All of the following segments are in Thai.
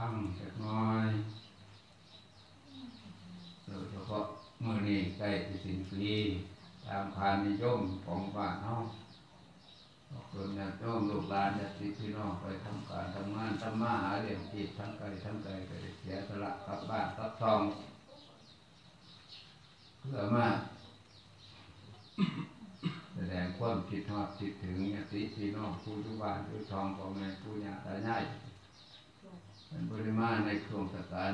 พังเล็กน้อยโดยเฉพาะมือนี้ใกล้จะสิ้นปีตามคานนิยมของบ้านเฮาคนญาติโยมลูกหลานญาติดพี่น้องไปทำการทำงานทำมาหาเลี้ยงชีพทั้งไกลทั้งไกลก็ได้เสียสละกลับบ้านกลับทองเพื่อมาแสดงความคิดทอดคิดถึงญาติพี่น้องผู้ทุบ้านผู้ทองพ่อแม่ผู้ญาติตายาย เป็นบริมาณในช่วงสการ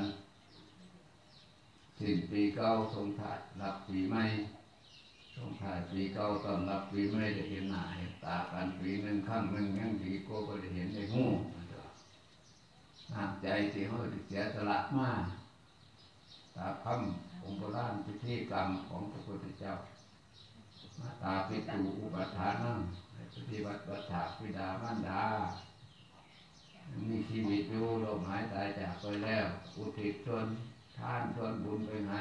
สิ้นปีเก่าทรงถ่ายรับปีใหม่ทรงถ่ายปีเก่าตอนรับปีใหม่ได้เห็นหน้าเห็นตากันปีหนึ่งครั้งหนึ่งยังดีก็ก็ได้เห็นได้หูน้ำใจที่เขาได้เสียสละมาตาคำองค์โบราณพิธีกรรมของพระพุทธเจ้า มาตาปิตูอุปทานั่งปฏิบัติบัตถาพิดามารดา มีชีวิตอยู่ลมหายใจจากไปแล้วอุทิศชนท่านชนบุญไปไหน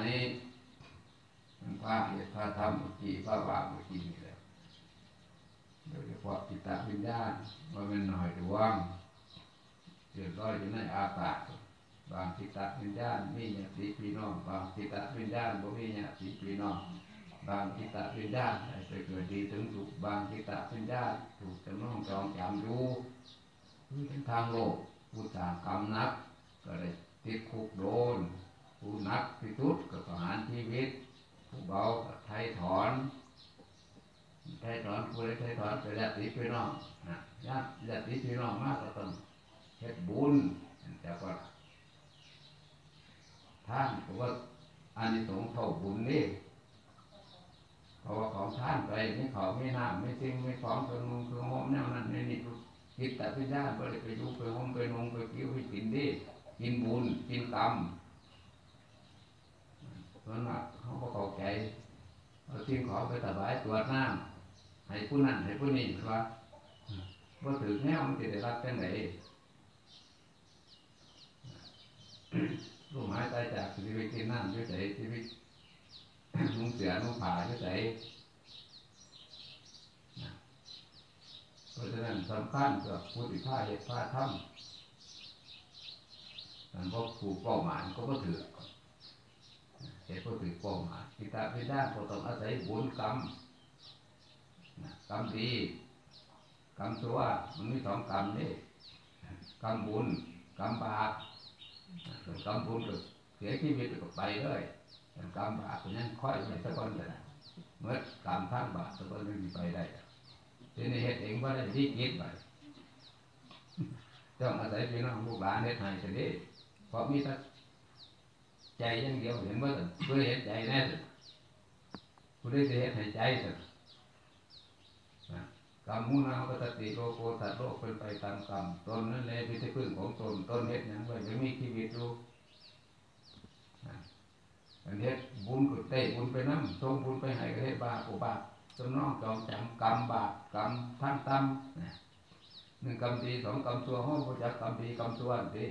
มันพระเหตุพระธรรมอุจีพระวาอุจีนี่แหละโดยเฉพาะจิตตวิญญาณว่ามันหน่อยดวงเดือดร้อนอยู่ในอากาศบางจิตตวิญญาณมีญาติพี่น้อง บางจิตตวิญญาณบ่มีญาติพี่น้องบางจิตตวิญญาณไปเกิดดีถึงสุขบางจิตตวิญญาณถูกจำนองจองจำดู คือเป็นทางโลกผู้สร้างกรรมนัก ก็ได้ติดคุกโดน ผู้นักที่สุดก็ประหารชีวิต ผู้เบาก็ไทยถอนไทยถอนผู้ใดไทยถอนไปแล้วติดพี่น้องนะญาติญาติพี่น้องมากก็ต้องเฮ็ดบุญแต่ก็ท่านก็ว่าอานิสงส์เท่าบุญนี่เพราะว่าของท่านไปไม่เขาไม่น้ำไม่สิ่งไม่ของเครื่องนุ่งเครื่องห่มแนวนั้นนี่นี่ คิดแต่พิจารณาไปไปดูไปห่มไปนงไปกิ้วไปกินดิกินบุญกินกรรมเพราะนั้นเขาก็เข้าใจเอาสิ่งของไปถวายตรวจน้ำให้ผู้นั้นให้ผู้นี้ว่าว่าถือแนวมันจะได้รับจังไหนลูกหมายตายจากชีวิตกินน้ำด้วยใจชีวิตลุงเสือลุงผ่าที่ไห เพราะฉะนั้นสำคัญกับผู้ที่ผ้าเหตุผ้าถ้ำมันพบผูกเป้าหมายก็ก็ถือเหตุก็ถือเป้าหมายกิตาพิด้านก็ต้องอาศัยบุญกรรมกรรมดีกรรมชั่วมันมีสองกรรมนี่กรรมบุญกรรมบาปกรรมบุญก็เสียชีวิตก็ไปเลยกรรมบาปก็ยังค่อยไปสักคนเลยเมื่อกรรมทั้งบาปสักคนไม่มีไปได้ ทีนี้เหตุเองว่าได้ที่คิดไปต้องอาศัยพี่น้องลูกหลานเหตุให้สิเด้เพราะมีแต่ใจย่างเดียวเห็นว่าเพื่อเห็นใจแน่สิผู้ได้เหตุให้ใจสิกรรมมุนาปตติโลโกสัตโลกเป็นไปตามกรรมตนนั่นแหละเป็นที่พึ่งของตนตนเหตุอย่างไรยังมีชีวิตอยู่อันเฮ็ดบุญก็เตะบุญไปน้ำส่งบุญไปให้ก็เฮ็ดบาปอุบาป จำน้องจองจำกรรมบาปกรรมทั้งตั้มหนึ่งกรรมดีสองกรรมชั่วห้องพจักกรรมดีกรรมชั่วดี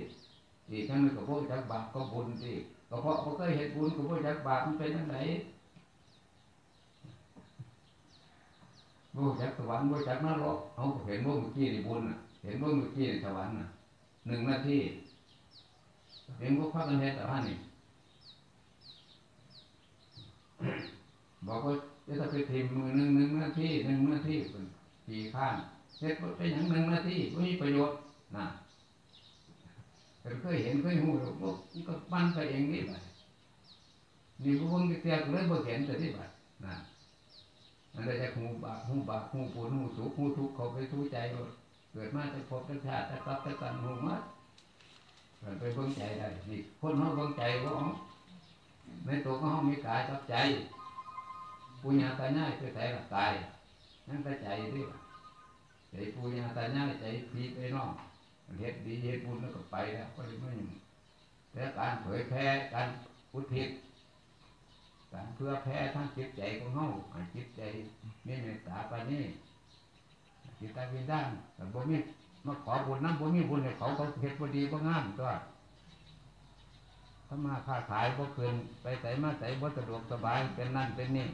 อีกทั้งนึงก็พวกจักบาปก็บุญดีก็เพราะเขาเคยเห็นบุญก็พวกจักบาปมันเป็นยังไงพวกจักสวรรค์พวกจักนรกเขาเห็นพวกเมื่อกี้ในบุญเห็นพวกเมื่อกี้ในสวรรค์หนึ่งนาทีเห็นพวกพักกันเฮ็ดแต่ว่านี่บอกว่า จะต้องไปทีมมือหนึ่งหนึ่งนาที่หนึ่งนาทีเป็นปีข้างเสร็จไปอย่างหนึ่งนาทีไม่มีประโยชน์นะเคยเห็นเคยหูพวกก็ปั้นไปเองนี่ไปนี่พวกคนเตียกเลยบ่เห็นแต่ที่ไปนะมันได้จากหูบาหูบาหูปูนหูสุขหูทุกข์เขาไปทุกใจเกิดมาจะพบจะชาติจะกลับจะกันหูมัดไปเบิ่งใจได้นี่คนเขาเบิ่งใจว่าในตัวของเขามีกายกับใจ ปุญญาตาญาคือใจกับกายนั่นก็ใจด้วยใจปุญญาตาญาใจพีไปน้องเฮ็ดดีเฮ็ดบุญแล้วก็ไปแล้วก็เลยไม่แต่การเผยแพร่การอุทิศการเพื่อแพ้ทั้งจิตใจของเขาจิตใจมีเมตตาปานี้จิตตวิญญาณแต่บ่มีมาขอบุญนั้นบ่มีบุญเนี่ยเขาเขาเฮ็ดบ่ดีบ่งามตัวถ้ามาค้าขายบ่คืนไปใส่มาใส่บ่สะดวกสบายเป็นนั่นเป็นนี่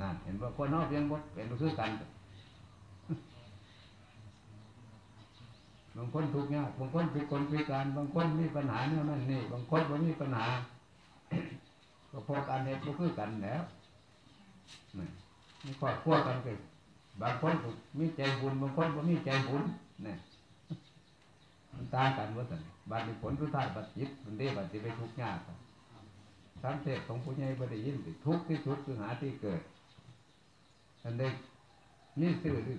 นั่นเห็นว่าคนนอกยังบ่เป็นคือกันบางคนทุกข์ยากบางคนเป็นคนพิการ บางคนมีปัญหาเนี่ยนั่นนี่ บางคนบ่มีปัญหา ก็พอการเหตุก็คือกันแล้วนี่มีครอบครัวกันก็บางคนก็มีใจบุญบางคนบ่มีใจบุญเนี่ยมันต่างกันว่าสันบัดนี้ผลสุดท้ายบัดจิตมันได้บัดที่ไปทุกข์ยากสามเทศของผู้ใหญ่บ่ได้ยินทุกข์ที่สุดคือหาที่เกิด อันได้นี่ซื่อที่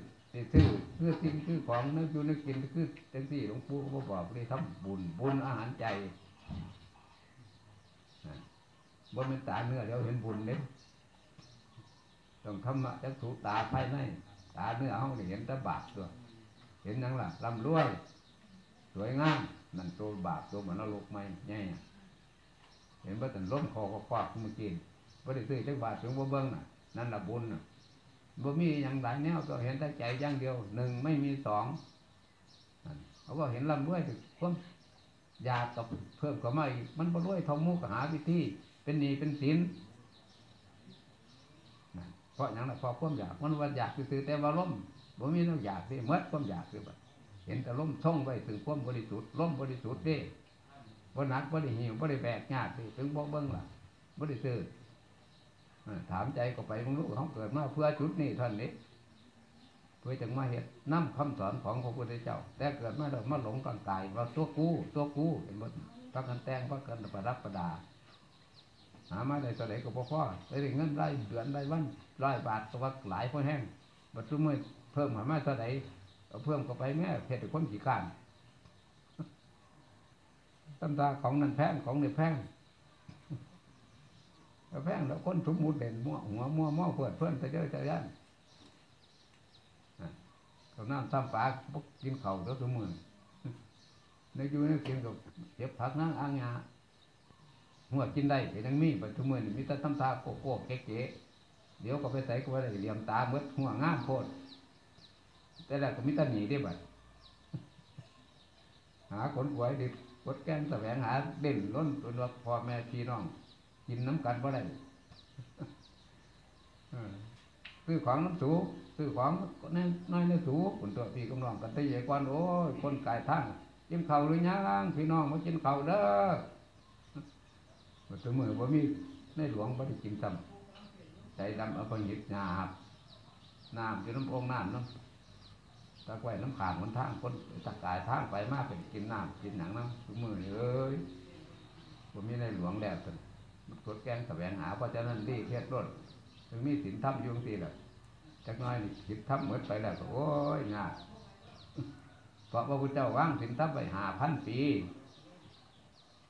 ซื่อเพื่อสิ่งคือของนึกอยู่นึกกินคือจังซี่หลวงปู่ก็บอกเลยทำบุญบุญอาหารใจนั่นบ่เป็นตาเนื้อเดี๋ยวเห็นบุญเด้ต้องธรรมะจักถูตาภายในตาเนื้อเฮานี่เห็นต่บาปตัว เห็นหยังล่ะร่ำรวย สวยงามนั่นตัวบาปตัวเหมือนนรกไหมแง่เห็นว่าแต่ล้มคอก็ควักเมื่อกี้บ่าได้ซื้อจักบาทถึงบ่เบิ่งน่ะ นั่นละบุญน่ะ บ่มีอย่างหลายแนวก็เห็นแต่ใจอย่างเดียวหนึ่งไม่มีสองเขาก็เห็นร่ำรวยความอยากกับเพิ่มก็มาอีกมันบ่รวยท่าหมูกหาวิธีเป็นนีเป็นสินเพราะอย่างนั้นพราะความอยากมันว่าอยากซื้อแต่ว่าล้มบ่มีแนวอยากสิหมดความอยากคือบัดเห็นแต่ล้มท่องไว้ถึงความบริสุทธิ์ล้มบริสุทธิ์เด้บ่หนักบ่ได้หิวบ่ได้แบกยากเด้ถึงบ่เบิ่งล่ะบ่ได้ซื้อ ถามใจก็ไปมึงรู้เขาเกิดมาเพื่อจุดนี้ท่านนี้เพื่อจังมาเฮ็ดนํคำสอนของพระพุทธเจ้า แต่เกิดมาแล้วมาหลงกลางกายว่าตัวกู้ตัวกู้เห็นบ่พักกันแต่งพักกันประดับประดา หามาได้เท่าใดก็บ่พอได้เงินรายเดือนรายวันร้อยบาทก็ว่าหลายพอแห้งบัดซุมื้อเพิ่มหามาเท่าใดเอาเพิ่มเข้าไปแม่เพชรคนขี้ข้านตำตาของนั่นแพงของนี่แพง แล้วแพงแล้วคนสมมุติเด่นมั่วหัวมั่วมั่วเพื่อนเพื่อนจะเจอจะยันเขาน้ำตำปลากกินเข่าแล้วสมือในยู่ในกินกับเจ็บผักนั่งอ่างยาหัวกินได้แต่ยังมีปัจจุบันมีแต่ตำตาโกโก้เก๊ะเดี๋ยวก็ไปใส่ก็ไปได้เหลี่ยมตาเมื่อหัวง่ามโคตรแต่ล้วก็มิตรหนีได้บัดหาคนป่วยดิกดแก้งแสวงหาเด่นล้นตัวพ่อแม่พี่น้อง กินน้ำกันบ่ได้ซื้อของน้ำสูซื้อของน้อยน้อยสูคนตัวพี่กำลังกันตีใหญ่กวนโอ้ยคนกายทั้งกินเข่าหรือยังพี่น้องมากินเข่าเด้อมาถึงมือว่ามีในหลวงบ่ได้กินซ้ำใจดำเอาไปหยิบหยาบน้ำจะน้ำองน้ำน้ำตะไคร่น้ำขางมันทางคนตะกายทางไปมากเป็นกินน้ำกินหนังน้ำทุกมือนเอ้ยผมมีในหลวงแล้วกันมัน กดแกงแสวงหาเพราะฉะนั้นดีเทศรถถึงมีสินทับยุงตีแหละจักน้อยนี่สินทับหมดไปแล้วก็โอ้ยงาเพราะพระพุทธเจ้าว่างสินทับไปหาพันปี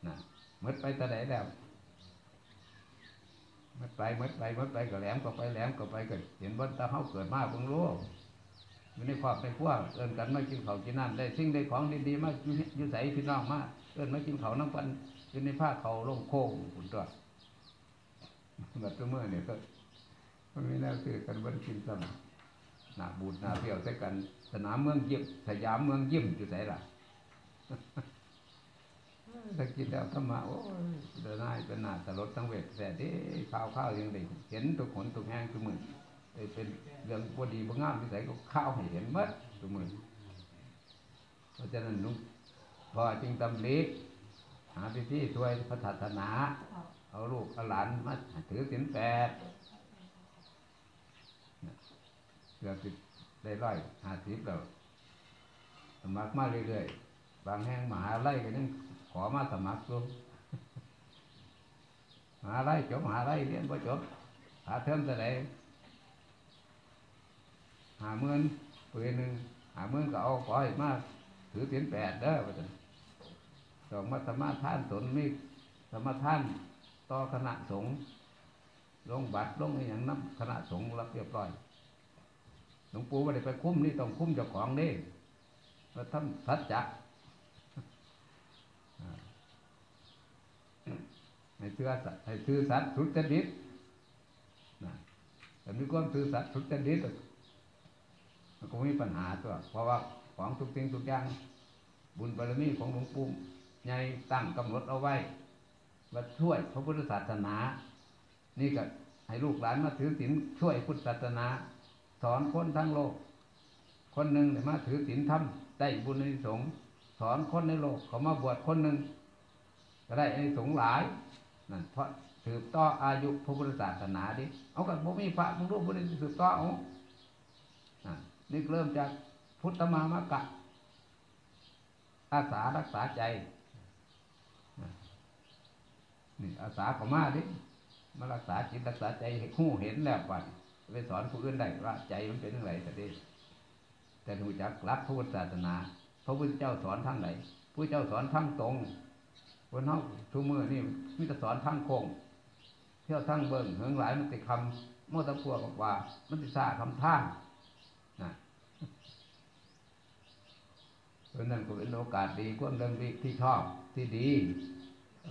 นะหมดไปต่ไหนแล้วหมดไปหมดไปหมดไปก็แหลมก็ไปแหลมก็ไปก็เห็นบนตาเฮาเกิดมาเพิ่งรู้อยู่ในครอบในครัวเอินกันมากินข้าวกินน้ำได้สิ่งได้ของดีๆมาอยู่ยใส่พี่น้องมากเอินมากินข้าวน้ำปันอยู่ในผ้าเขาลงโค้งคุณตัว บบตัวเมื่อเนี่ยก็มันมีแนวคือกันวันกินซ้ำหนาบูดหนาเปรี้ยวใส่กัน สนามเมืองยิ้มสยามเมืองยิ้มอยู่ใส่ละถ้ากินแล้วธรรมะโอ้ยเดินหน้าเป็นหน้าตลดทั้งเวทแต่ที่ข้าวข้าวยังได้เห็นตุกขนตุกแห้งทุกมือเป็นเรื่องพอดีบางามที่ใส่ก็ข้าวให้เห็นมัดทุกมือเพราะฉะนั้นนุพอจึงตำลิหาพิธีช่วยพระศาสนา เอาลูกเอาหลานมาถือศีลแปดเกือบติดได้ร้อยห้าสิบแล้วสมัครมาเรื่อยๆ บางแห่งมหาลัยก็ยังขอมาสมัครกูมหาลัยจบมหาลัยเรียนพอจบหาเทอมแต่ไหนหาเมื่อนปืนหนึ่งหาเมื่อนก็เอาขอให้มาถือสียนแปดเด้อว่าจังสองมาสมาท่านสนมีสมาทาน ต่อคณะสงฆ์ลงบัตรลงออย่างน้ำคณะสงฆ์รับเรียบร้อยหลวงปู่ว่ได้ไปคุ้มนี่ต้องคุ้มเจ้าของเด้มาทำสัจจะให้เชื่อให้ชื่อสัตว์สุจริตนะแต่มีความซื่อสัตย์สุจริตมันก็มีปัญหาตัว เพราะว่าของทุกสิ่งทุกอย่าง บุญบารมีของหลวงปู่ใหญ่ตั้งกำหนดเอาไว้ ว่าช่วยพระพุทธศาสนา นี่ก็ให้ลูกหลานมาถือศีลช่วยพุทธศาสนา สอนคนทั้งโลก คนหนึ่งเนี่ยมาถือศีลธรรมได้บุญในสงฆ์สอนคนในโลก เขามาบวชคนหนึ่งก็ได้ในสงหลายนั่นเพราะสืบต่ออายุพระพุทธศาสนาดิเอากันบ่มีพระมึงรู้บ่ได้สืบต่อเอานี่เริ่มจากพุทธมามะกะอาสารักษาใจ อาสาก็มาดิมารักษาจิตรักษาใจให้คู่เห็นแล้วปันไปสอนผู้อื่นได้ว่าใจมันเป็นอย่างไรแต่ด็แต่ดูจักรับพระพุทธศาสนาพระพุทธเจ้าสอนทั้งไหนพระเจ้าสอนทั้งตรงคนเฮาทุกมือนี่มิจะสอนทั้งคงเที่ยวทั้งเบิ่งเหิงหลายมันติคำโมตะพัวบอกว่า มันติซาคำท่านะเพราะนั้นก็เป็นโอกาสดีควรเรื่องที่ชอบที่ดี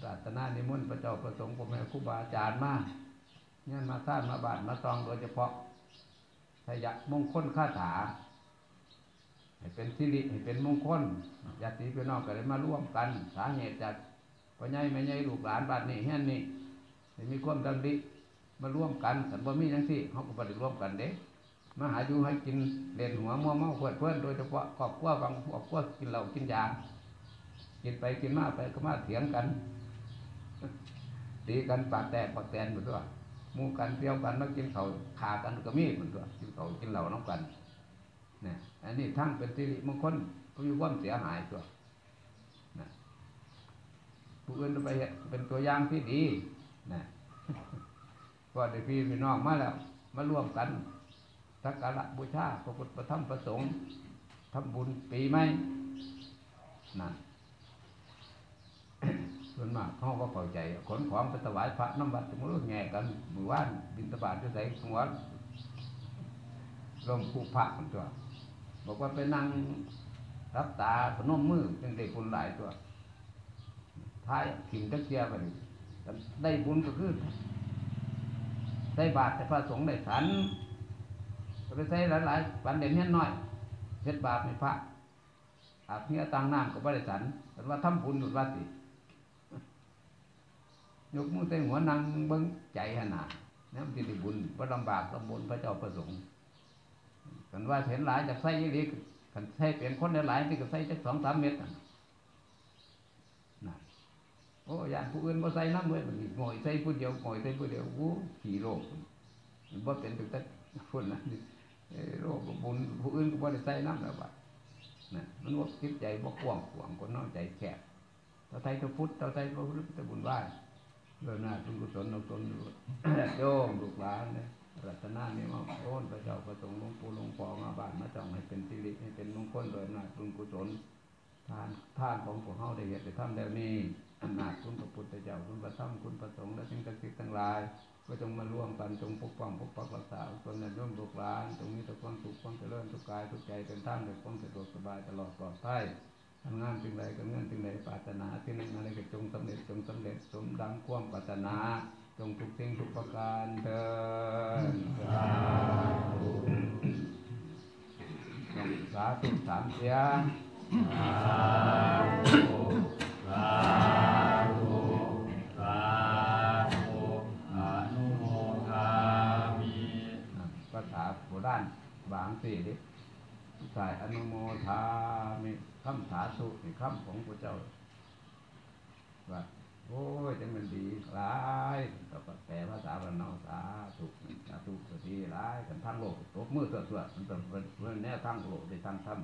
รัตนานิมนต์พระเจ้าประสงค์ผมให้ครูบาอาจารย์มาเนี่ยมาสร้างมาบาทมาตองโดยเฉพาะทยะมงคลคาถาให้เป็นสิริให้เป็นมงคลญาติพี่น้องก็เลยมาร่วมกัน สาเหตุจากพ่อใหญ่แม่ใหญ่ลูกหลานบ้านนี้เฮียนนี่มีความดังดีมาร่วมกันแต่บ่มีทั้งสี่เขาก็ปฏิร่วมกันเด้มาหาอยู่ให้กินเล่นหัวมัวเมาเพื่อนเพื่อนโดยเฉพาะครอบครัวบางครอบครัวกินเหล้ากินยากินไปกินมาไปก็มาเถียงกัน ตีกันปากแตกปากแตนหมดตัวมูกันเที่ยวกันมากินเขาขากันก็มีเหมือนตัวกินเขากินเหล้าน้องกันเนี่ยอันนี้ทั้งเป็นสิริมงคลผู้มีความเสียหายตัวนะผู้อื่นไปเป็นตัวอย่างที่ดีนะก็ได้พี่พี่น้องมาแล้ว มาร่วมกันสักการะบูชาพระพุทธธรรมประสงค์ทำบุญปีใหมนั่น ส่วนมากเขาก็เข้าใจขนของไปถวายพระน้ำบัตรสมมติแง่กันมือว่านบินตบาทจะใส่หัวร่มคู่พระมันตัว บอกว่าไปนั่งรับตาพนมมือจึงได้บุญหลายตัวท้ายขิงตะเกียบไปได้บุญก็คือได้บาทแต่พระสงฆ์ได้สันก็ไปใช้หลายๆปันเด่นเนี้ยน้อยเพชรบาปในพระอาบเนี้ยตังน้ำก็บริสันแต่ว่าทำบุญหนุดว่าสิ ยกมือใส่หัวนางเบิ้งใจขนาดนี่มันจะบุญว่าลำบากลำบนพระเจ้าประสงค์กันว่าเห็นหลายจากไส้ยี่ลีกันใส่เปลี่ยนคนหลายที่ก็ใส่จักสองสามเม็ดนะโอ้ยานผู้อื่นบ่ใส่น้ำเลยมันงอยใส่ผู้เดียวงอยใส่ผู้เดียววู้ขี่โรคมันบ่เป็นถึงแต่คนนั้นโรคบุญผู้อื่นก็บ่ได้ใส่น้ำแล้วบัดนะมันว่าคิดใจบ่กว้างขวางคนน้อยใจแคบเราไทยตัวพุทธเราไทยตัวพุทธแต่บุญไหว้ รื่องหน้าคุณกุศลเราตนโยมลูกหลานเนี่ยรัตนาเนี่ยมาโอนพระเจ้าประสงค์หลวงปู่หลวงพ่อมาบ้านมาจ้องให้เป็นสิริให้เป็นมงคลโดยหน้าคุณกุศลทานทานของพวกเฮาได้เหตุได้ทำแล้วนี่อำนาจคุณพระพุทธเจ้าคุณพระธรรมคุณพระสงฆ์และสิ่งศักดิ์สิทธิ์ทั้งหลาย ก็จงมาร่วมกันจงปกป้องปกปักรักษาตนในร่วมลูกหลานตรงนี้แต่ความสุขความเจริญทุกกายทุกใจเป็นท่านโดยความสะดวกสบายตลอดปลอดภัย ทำงานจึงใดก็เงื่อนจึงใดปรารถนาที่นั่นอะไรก็จงสำเร็จจงสำเร็จสมดังความปรารถนา จงทุกสิ่งทุกประการเถิดสาธุสามเสียงสาธุสาธุอนุโมทามิภาษาโบราณบางสี่ดิสายอนุโมทามิ คำสาสุในคำของพระเจ้าว่าโอ้ยจังมันดีร้ายก็แปลภาษาบ้าเนาสาธุสาธุก็ดีร้ายกันทั้งโลกตกมือสวดๆมันเป็นแนวทั้งโลกในทั้งธรรม